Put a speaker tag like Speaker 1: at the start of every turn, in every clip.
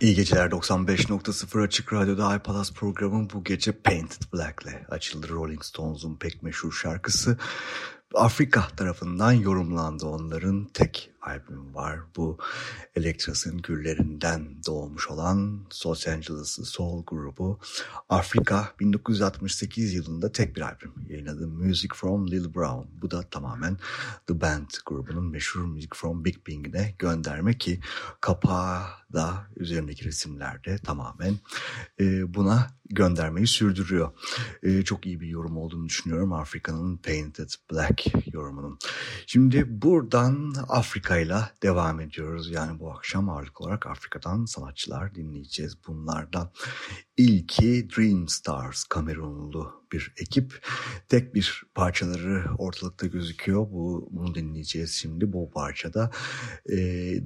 Speaker 1: İyi geceler 95.0 Açık Radyo'da iPalas programı bu gece Painted Black'le açıldı. Rolling Stones'un pek meşhur şarkısı. Afrika tarafından yorumlandı onların tek albüm var. Bu Elektras'ın güllerinden doğmuş olan Los Angeles'lı soul grubu Afrika 1968 yılında tek bir albüm yayınladı. Music from Lil Brown. Bu da tamamen The Band grubunun meşhur Music from Big Bang'ine gönderme ki kapağı da üzerindeki resimlerde tamamen e, buna göndermeyi sürdürüyor. E, çok iyi bir yorum olduğunu düşünüyorum Afrika'nın Painted Black yorumunun. Şimdi buradan Afrika ile devam ediyoruz. Yani bu akşam ağırlık olarak Afrika'dan sanatçılar dinleyeceğiz. Bunlardan ilki Dream Stars Kamerunlu bir ekip. Tek bir parçaları ortalıkta gözüküyor. Bu, bunu dinleyeceğiz şimdi. Bu parçada e,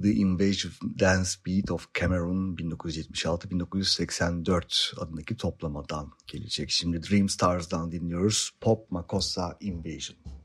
Speaker 1: The Invasive Dance Beat of Cameroon 1976-1984 adındaki toplamadan gelecek. Şimdi Dream Stars'dan dinliyoruz. Pop Makossa Invasion.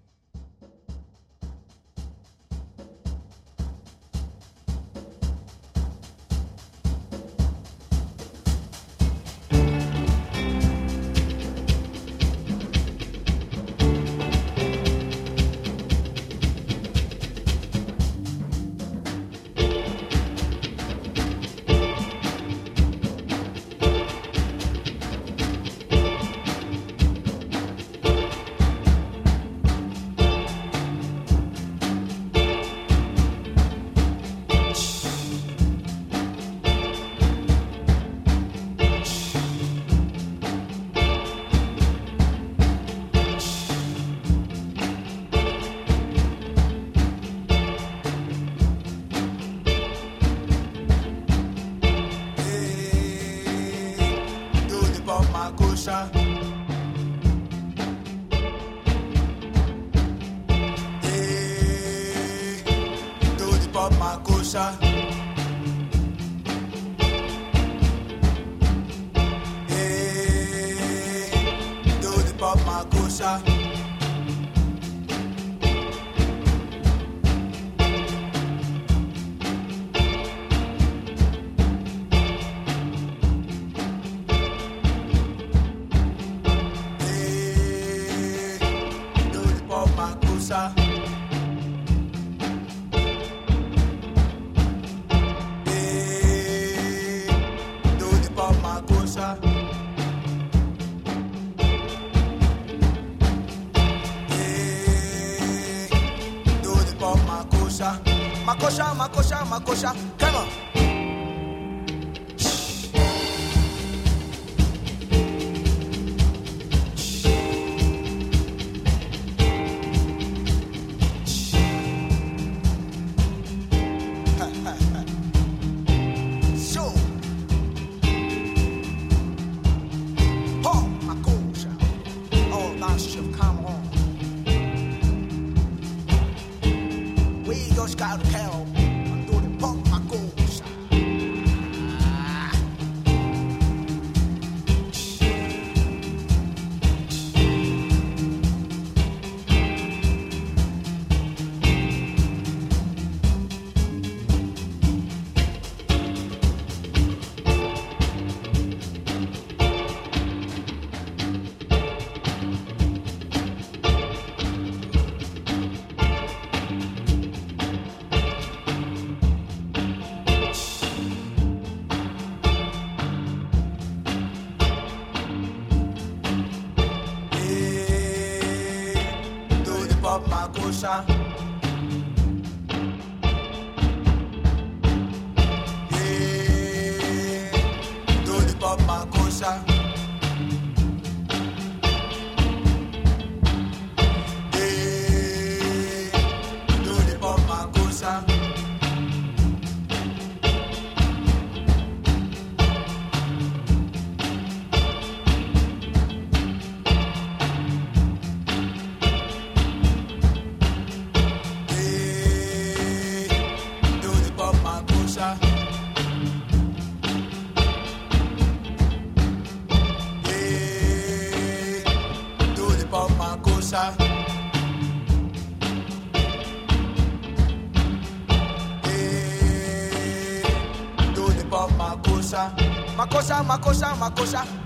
Speaker 2: 杀。kosha.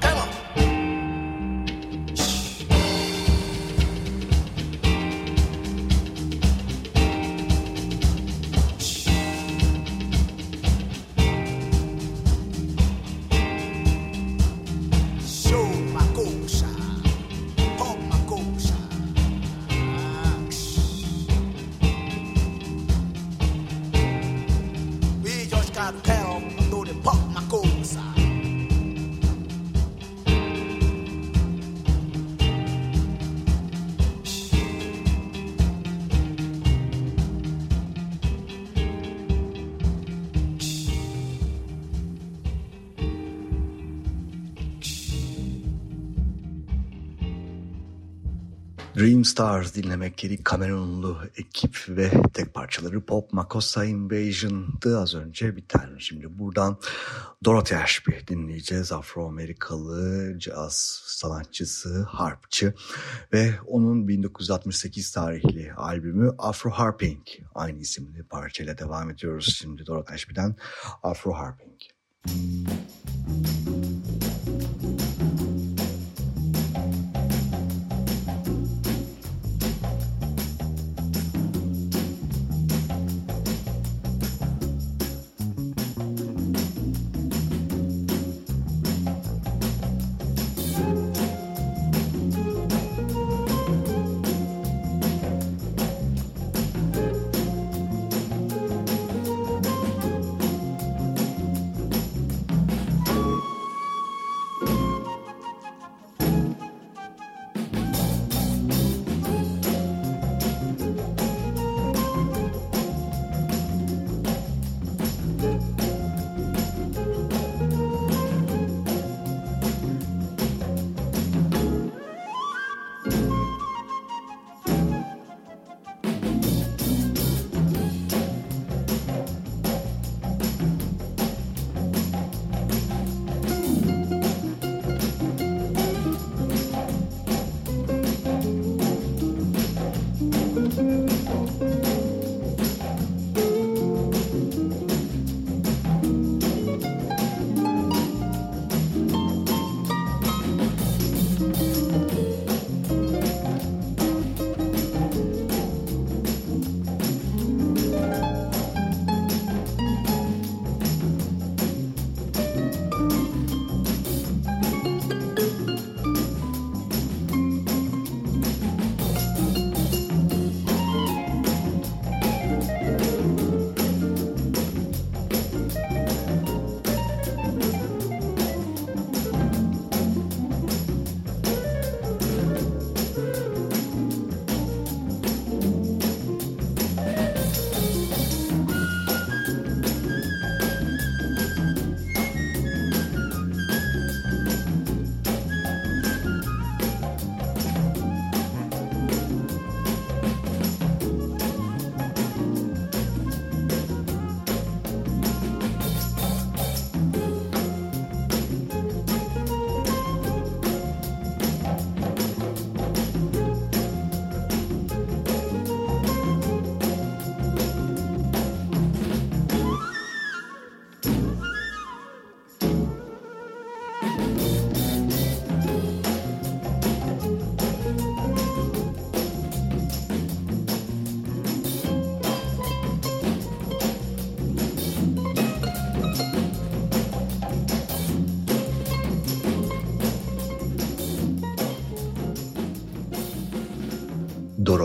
Speaker 1: Dream Stars dinlemek gerek Kamerunlu ekip ve tek parçaları Pop Makossa Invasion'dı az önce bir tane. Şimdi buradan Dorothy Ashby dinleyeceğiz. Afro-Amerikalı caz sanatçısı, harpçı ve onun 1968 tarihli albümü Afro Harping aynı isimli parçayla devam ediyoruz. Şimdi Dorothy Ashby'den Afro Harping. Müzik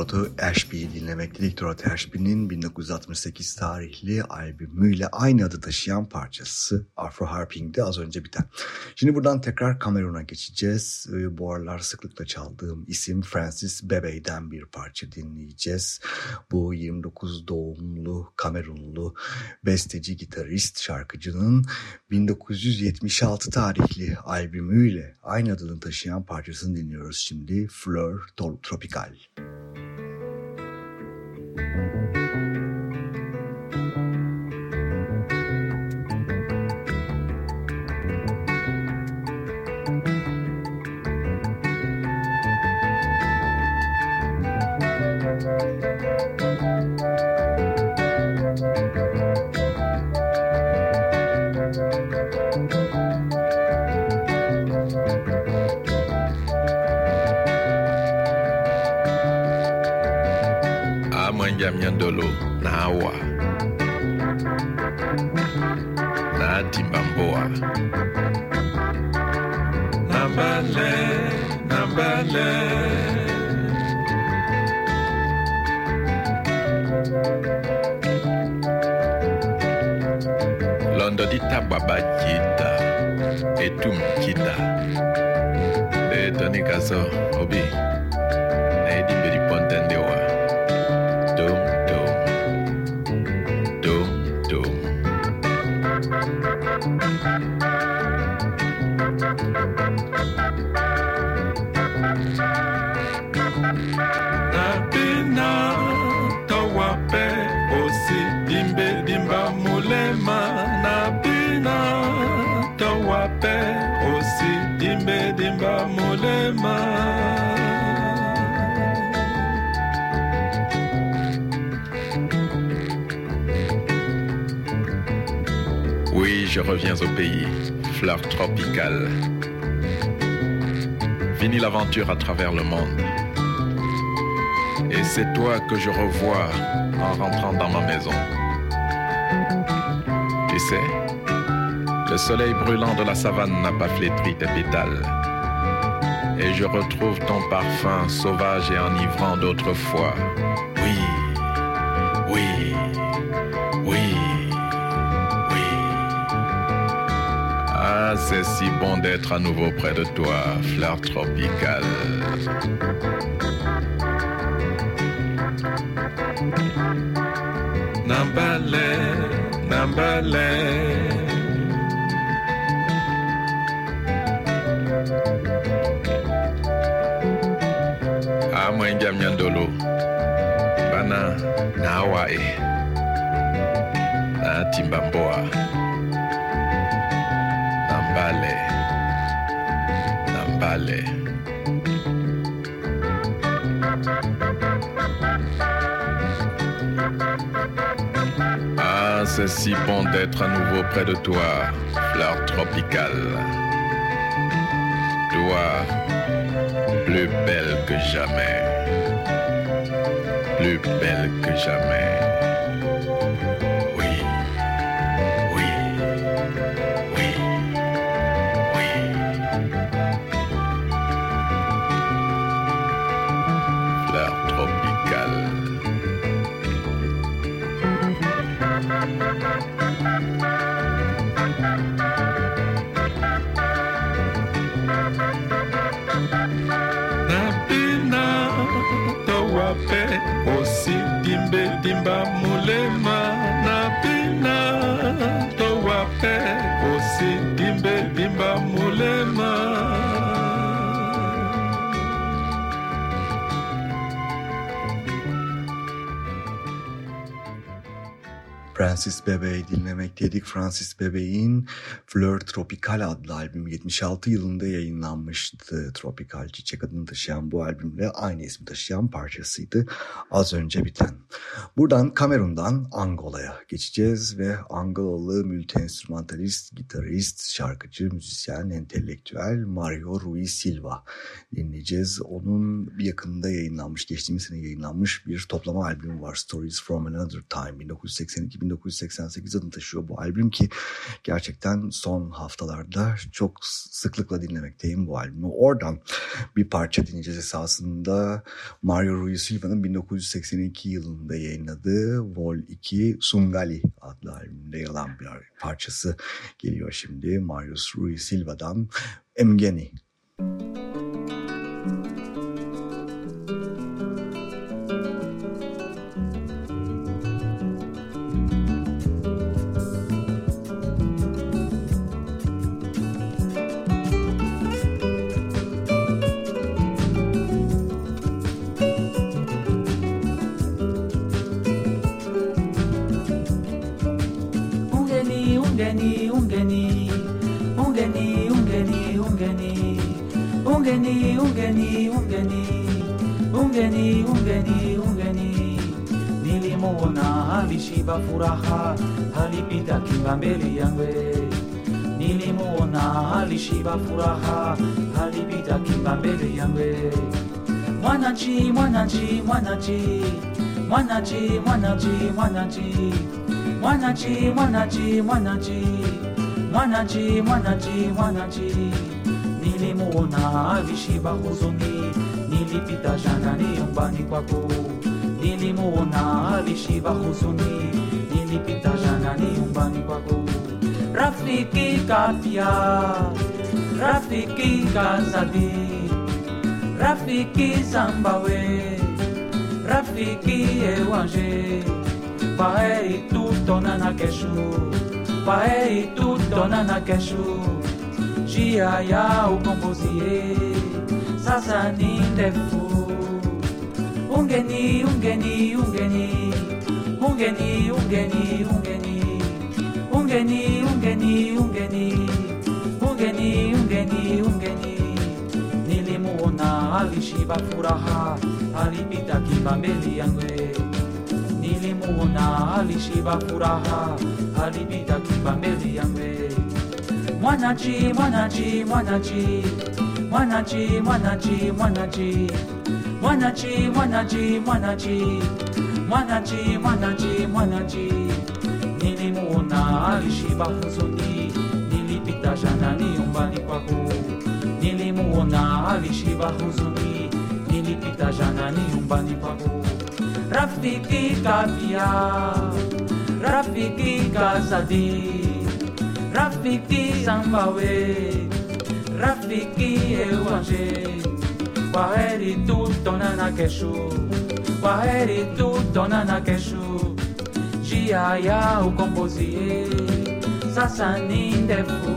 Speaker 1: Dorothy Ashby'yi dinlemektedik. Dorothy Ashby'nin 1968 tarihli albümüyle aynı adı taşıyan parçası Afro Harping'de az önce biten. Şimdi buradan tekrar Kamerun'a geçeceğiz. Ee, bu aralar sıklıkla çaldığım isim Francis Bebe'den bir parça dinleyeceğiz. Bu 29 doğumlu Kamerunlu besteci, gitarist, şarkıcının 1976 tarihli albümüyle aynı adını taşıyan parçasını dinliyoruz şimdi. Fleur Tropical.
Speaker 3: nyandolo na awa. Na adimba mboa. Na mbale na mbale londo di tabwa ba je reviens au pays, fleur tropicale. Fini l'aventure à travers le monde. Et c'est toi que je revois en rentrant dans ma maison. Tu sais, le soleil brûlant de la savane n'a pas flétri tes pétales. Et je retrouve ton parfum sauvage et enivrant d'autrefois. Oui, oui, oui, Ah, c'est si bon d'être à nouveau près de toi, fleur tropicale. Nambale, Nambale. Amwenja Mnyandolo Bana na Hawaii na Timbamboa Ah, c'est si bon d'être à nouveau près de toi, fleur tropicale. Toi, plus belle que jamais, plus belle que jamais. Dimbe dimba mulema Napina towape osi dimbe dimba mulema
Speaker 1: Francis Bebe'yi dinlemekteydik. Francis Bebe'in Fleur Tropical adlı albüm 76 yılında yayınlanmıştı. Tropical Çiçek adını taşıyan bu albümle aynı ismi taşıyan parçasıydı. Az önce biten. Buradan Kamerun'dan Angola'ya geçeceğiz ve Angolalı multi-enstrümantalist, gitarist, şarkıcı, müzisyen, entelektüel Mario Rui Silva dinleyeceğiz. Onun yakında yayınlanmış, geçtiğimiz sene yayınlanmış bir toplama albümü var. Stories from Another Time 1982 1988 adını taşıyor bu albüm ki gerçekten son haftalarda çok sıklıkla dinlemekteyim bu albümü. Oradan bir parça dinleyeceğiz esasında Mario Rui Silva'nın 1982 yılında yayınladığı Vol 2 Sungali adlı albümünde yer alan bir parçası geliyor şimdi Marius Rui Silva'dan Emgeni.
Speaker 4: Alishiba furaha alipita kinga mbele yangu nilimuona alishiba furaha alipita kinga mbele yangu mwanachi mwanachi mwanachi mwanachi mwanachi mwanachi mwanachi mwanachi mwanachi mwanachi mwanachi mwanachi nilimuona alishiba huzuni nilipita jana ni nyumbani nilimuona alishiba huzuni, nilipita nyumbani kwako. Rafiki kapya, rafiki kazadi, rafiki zambawe, rafiki ewanje, paei tutonana kesho, paei tutonana kesho, jia ya ukombozie, sasa ni ungeni ungeni ungeni. Ungeni ungeni ungeni. Ungeni ungeni ungeni. Ungeni ungeni ungeni. Nilimuona alishiba furaha alipita kibambeli yangwe. Nilimuona alishiba furaha alipita kibambeli yangwe. Mwanachi mwanachi mwanachi. Mwanachi mwanachi mwanachi mwanachi mwanachi mwanachi. Mwanachi mwanachi mwanachi. Nilimuona alishiba huzuni. Nilipita jana ni nyumbani kwako. Nilimuona alishiba huzuni. Nilipita jana ni nyumbani kwako. Rafiki kapia rafiki kazadi rafiki sambawe. Rafiki ewanje Waheri tutto nanakeshu Waheri tutto nanakeshu Jiaya u kompozie Sasaninde fu.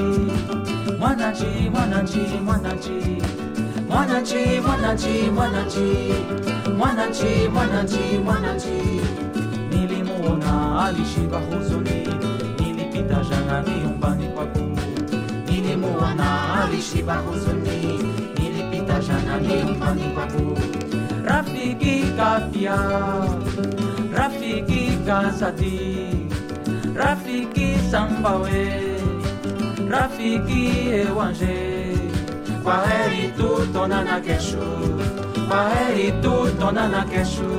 Speaker 4: mwananchi mwananchi mwananchi mwananchi. Mwananchi mwananchi mwananchi. Mwananchi mwananchi mwananchi. Nilimuona alishiba huzuni. Nilipita janani nyumbani kwangu nilimuona alishiba huzuni. Nilipita janani nyumbani kwangu rafiki kafia. Rafiki kazadi rafiki sambawe. Rafiki Ewanje, Kwaheri tutonana kesho, Kwaheri tutonana kesho,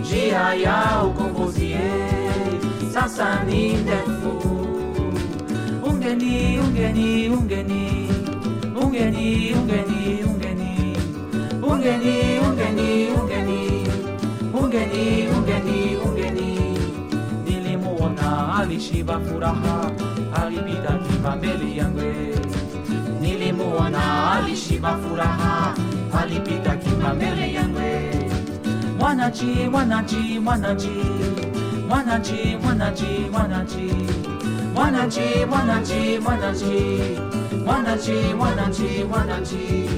Speaker 4: Njia ya ukombozi sasa ni ndefu. ungeni ungeni ungeni. Ungeni ungeni ungeni. Ungeni ungeni ungeni. Ungeni ungeni ungeni. Nilimuona alishiba furaha alipita kimba yangu. Nilimuona alishiba furaha alipita kimba mbele yangu. Mwanachi mwanachi mwanachi mwanachi mwanachi mwanachi. Mwanachi mwanachi mwanachi mwanachi mwanachi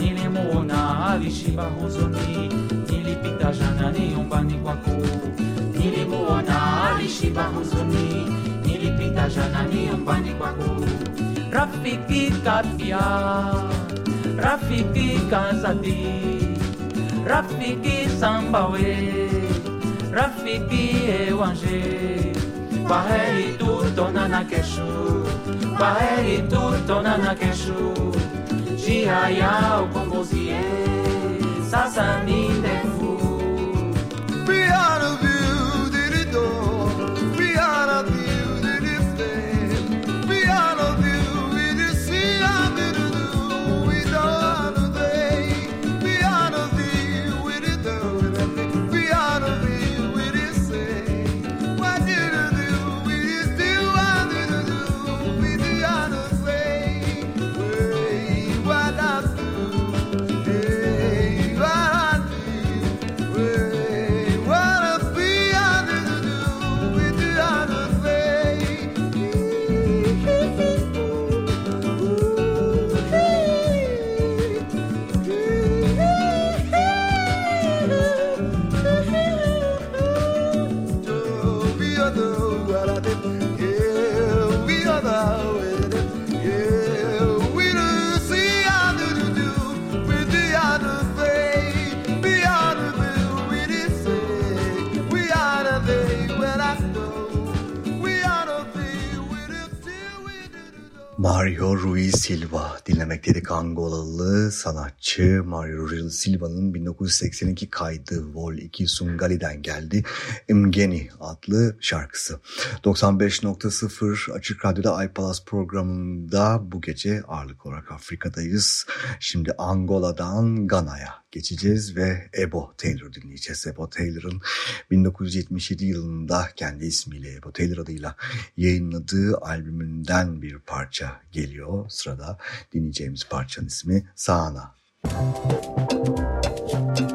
Speaker 4: nilimuona alishiba huzuni nilipita jana ni nyumbani kwako. Nilimuona alishiba huzuni Janani Ambani Kwaku Rafiki Kafia Rafiki Kazadi Rafiki Sambawe. Rafiki
Speaker 5: Ewange Baheri Tutona Nakeshu Baheri Tutona Nakeshu Jiaya Okongozie Sasani Defu
Speaker 1: Mario Rui Silva dinlemekteydik Angolalı sanatçı Mario Silva'nın 1982 kaydı Vol 2 Sungali'den geldi Imgeni adlı şarkısı. 95.0 Açık Radyo'da iPalas programında bu gece ağırlık olarak Afrika'dayız. Şimdi Angola'dan Gana'ya geçeceğiz ve Ebo Taylor dinleyeceğiz. Ebo Taylor'ın 1977 yılında kendi ismiyle Ebo Taylor adıyla yayınladığı albümünden bir parça geliyor. Sırada dinleyeceğimiz parçanın ismi Sana. Ebo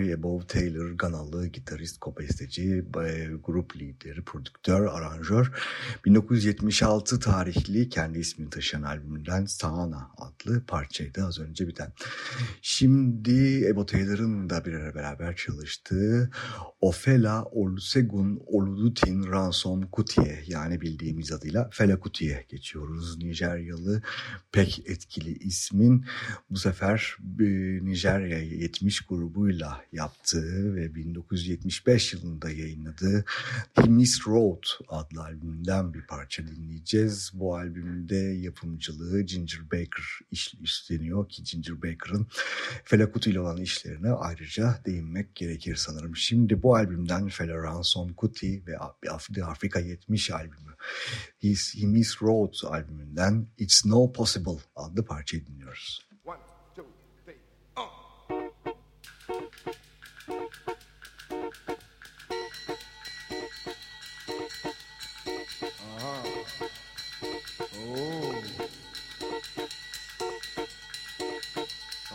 Speaker 1: Deroy Ebo Taylor, Ganalı gitarist, kopesteci, e, grup lideri, prodüktör, aranjör. 1976 tarihli kendi ismini taşıyan albümünden Sana adlı parçaydı az önce biten. Şimdi Ebo Taylor'ın da bir ara beraber çalıştığı Ofela Olusegun Oludutin Ransom Kutiye yani bildiğimiz adıyla Fela Kutiye geçiyoruz. Nijeryalı pek etkili ismin bu sefer e, Nijerya 70 grubuyla yaptığı ve 1975 yılında yayınladığı Miss Road adlı albümünden bir parça dinleyeceğiz. Bu albümde yapımcılığı Ginger Baker iş, üstleniyor ki Ginger Baker'ın Fela Kuti ile olan işlerine ayrıca değinmek gerekir sanırım. Şimdi bu albümden Fela Ransom Kuti ve Afrika 70 albümü His, Miss Road albümünden It's No Possible adlı parçayı dinliyoruz.
Speaker 6: Oh.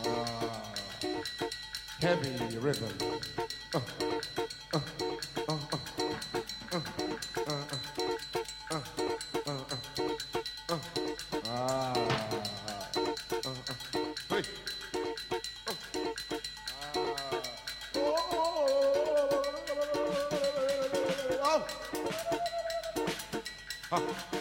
Speaker 6: Ah. Heavy rhythm. Oh.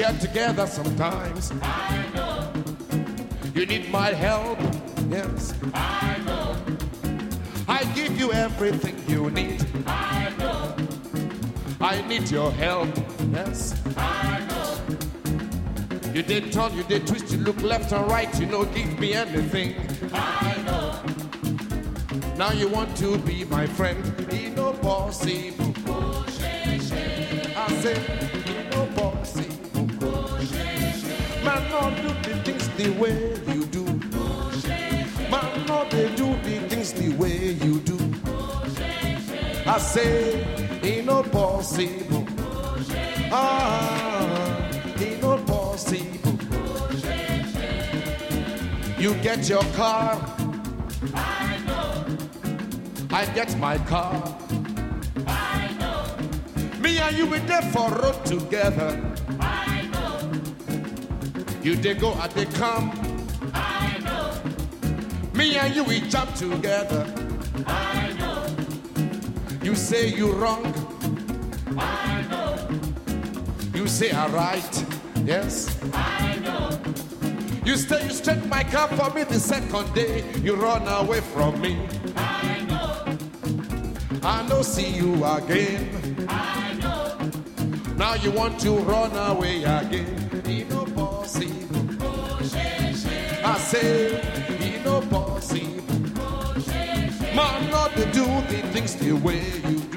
Speaker 6: Share together sometimes. I know. You need my help. Yes. I know. I give you everything you need. I know. I need your help. Yes. I know. You did turn, you did twist, you look left and right, you know, give me anything. I know. Now you want to be my friend. It no possible. I say, Man, not do the things the way you do. Man, not they do the things the way you do. I say, it no possible. Ah, it no possible. You get your car. I get my car. I know. Me and you we there for road together. I. You they go and they come. I know. Me and you we jump together. I know. You say you wrong. I know. You say I right. Yes. I know. You stay, you straight my car for me the second day. You run away from me. I know. I know see you again. I know. Now you want to run away again. Say, it no possible. Man, not to do the things the way you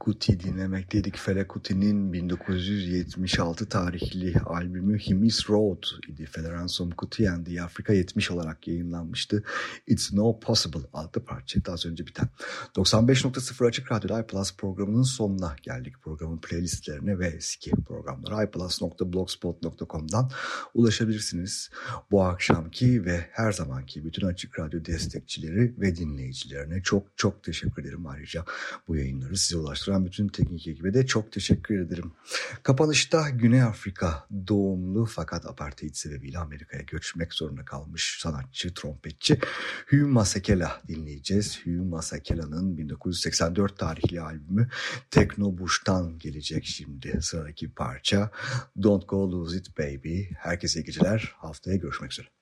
Speaker 1: coûte Kuti dinlemekteydik. Fela Kuti'nin 1976 tarihli albümü Himis Road idi. Federansum Kuti and the Afrika 70 olarak yayınlanmıştı. It's No Possible adlı parçaydı az önce biten. 95.0 Açık Radyo iPlus programının sonuna geldik. Programın playlistlerine ve eski programlara iPlus.blogspot.com'dan ulaşabilirsiniz. Bu akşamki ve her zamanki bütün Açık Radyo destekçileri ve dinleyicilerine çok çok teşekkür ederim ayrıca bu yayınları size ulaştıran bütün teknik ekibe de çok teşekkür ederim. Kapanışta Güney Afrika doğumlu fakat apartheid sebebiyle Amerika'ya göçmek zorunda kalmış sanatçı, trompetçi Hugh Masekela dinleyeceğiz. Hugh Masekela'nın 1984 tarihli albümü Tekno Bush'tan gelecek şimdi sıradaki parça Don't Go Lose It Baby. Herkese iyi geceler. Haftaya görüşmek üzere.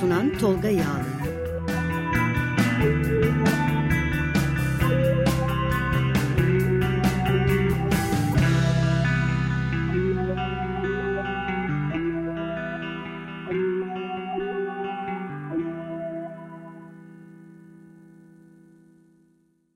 Speaker 7: Sunan Tolga Yağlı.